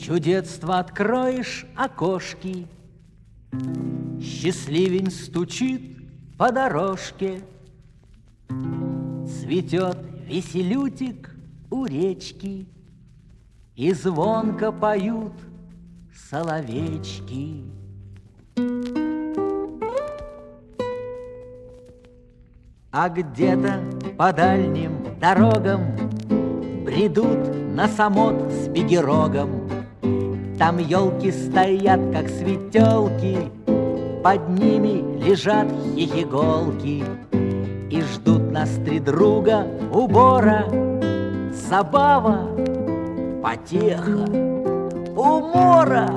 чудетство откроешь окошки, Счастливень стучит по дорожке, Цветет веселютик у речки, И звонко поют соловечки. А где-то по дальним дорогам Бредут на самот с бегерогом. Там елки стоят, как светелки, Под ними лежат хихиголки И ждут нас три друга убора, Забава, потеха, умора.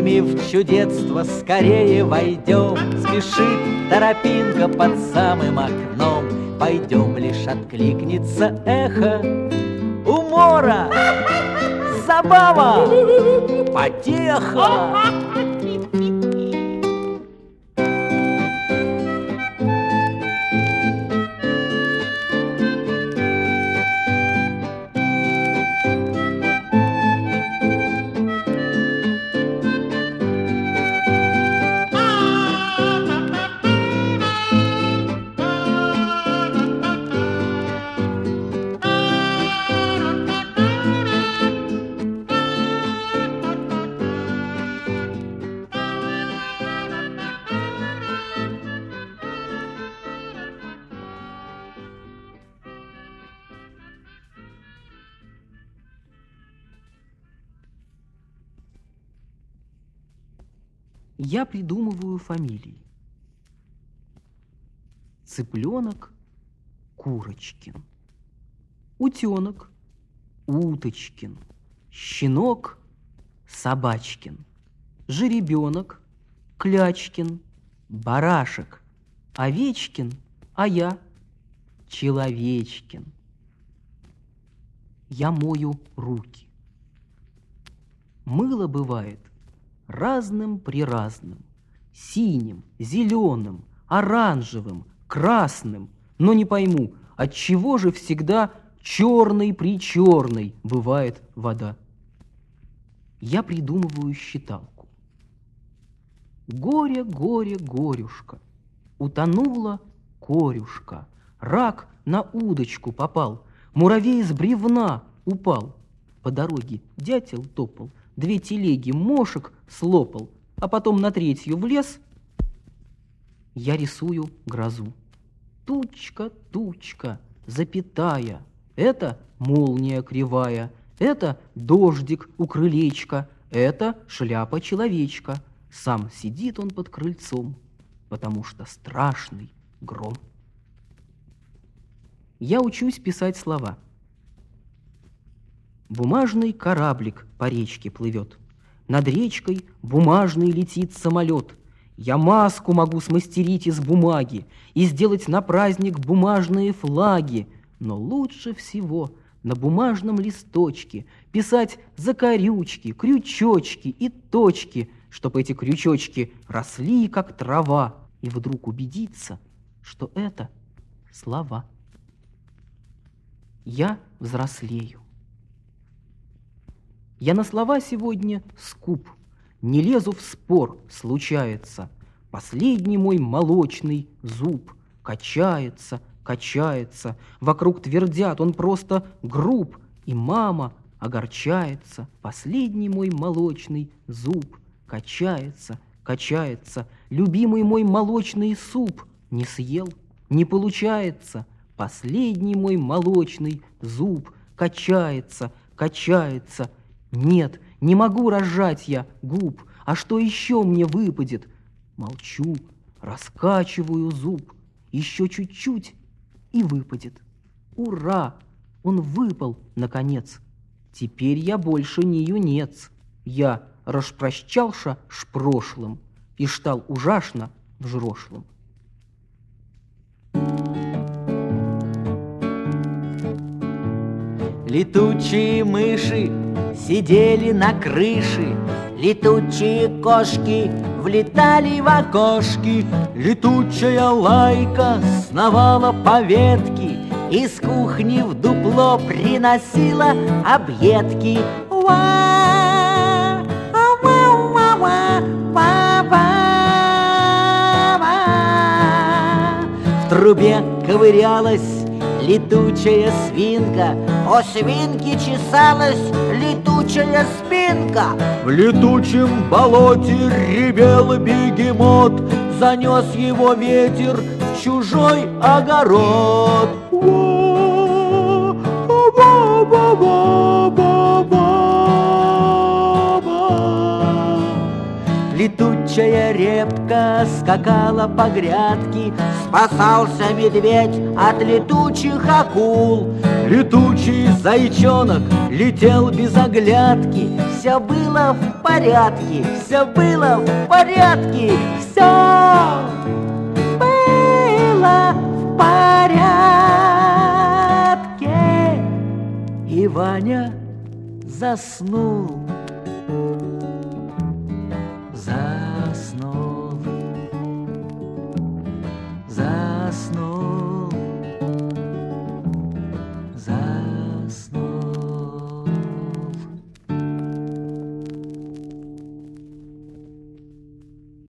Ними в чудетство скорее войдем. Спешит торопинка под самым окном. Пойдем, лишь откликнется эхо Умора, забава, потеха Я придумываю фамилии. Цыпленок Курочкин. Утенок Уточкин. Щенок Собачкин. Жеребенок Клячкин. Барашек Овечкин, а я Человечкин. Я мою руки. Мыло бывает разным-приразным, синим, зеленым, оранжевым, красным, но не пойму, от чего же всегда черной-причерной бывает вода. Я придумываю считалку. Горе, горе, горюшка, утонула корюшка, рак на удочку попал, муравей с бревна упал. По дороге дятел топал, две телеги мошек слопал, а потом на третью влез. Я рисую грозу. Тучка, тучка, запятая, это молния кривая, это дождик у крылечка, это шляпа человечка. Сам сидит он под крыльцом, потому что страшный гром. Я учусь писать слова – Бумажный кораблик по речке плывет. Над речкой бумажный летит самолет. Я маску могу смастерить из бумаги и сделать на праздник бумажные флаги. Но лучше всего на бумажном листочке писать закорючки, крючочки и точки, чтобы эти крючочки росли, как трава, и вдруг убедиться, что это слова. Я взрослею. Я на слова сегодня скуп, не лезу в спор, случается. Последний мой молочный зуб. Качается, качается, вокруг твердят, он просто груб, и мама огорчается. Последний мой молочный зуб. Качается, качается, любимый мой молочный суп. Не съел, не получается. Последний мой молочный зуб. Качается, качается, нет, не могу разжать я губ, а что еще мне выпадет? Молчу, раскачиваю зуб, еще чуть-чуть и выпадет. Ура! Он выпал, наконец. Теперь я больше не юнец. Я распрощался с прошлым и стал ужасно взрослым. Летучие мыши сидели на крыше, Летучие кошки влетали в окошки, Летучая лайка сновала по ветке, Из кухни в дупло приносила объедки. Уа. В трубе ковырялась летучая свинка, О свинке чесалась летучая спинка. В летучем болоте ревел бегемот, Занес его ветер в чужой огород. Уа, Летучая репка скакала по грядке, Спасался медведь от летучих акул. Летучий зайчонок летел без оглядки, Все было в порядке, все было в порядке, Все было в порядке. И Ваня заснул.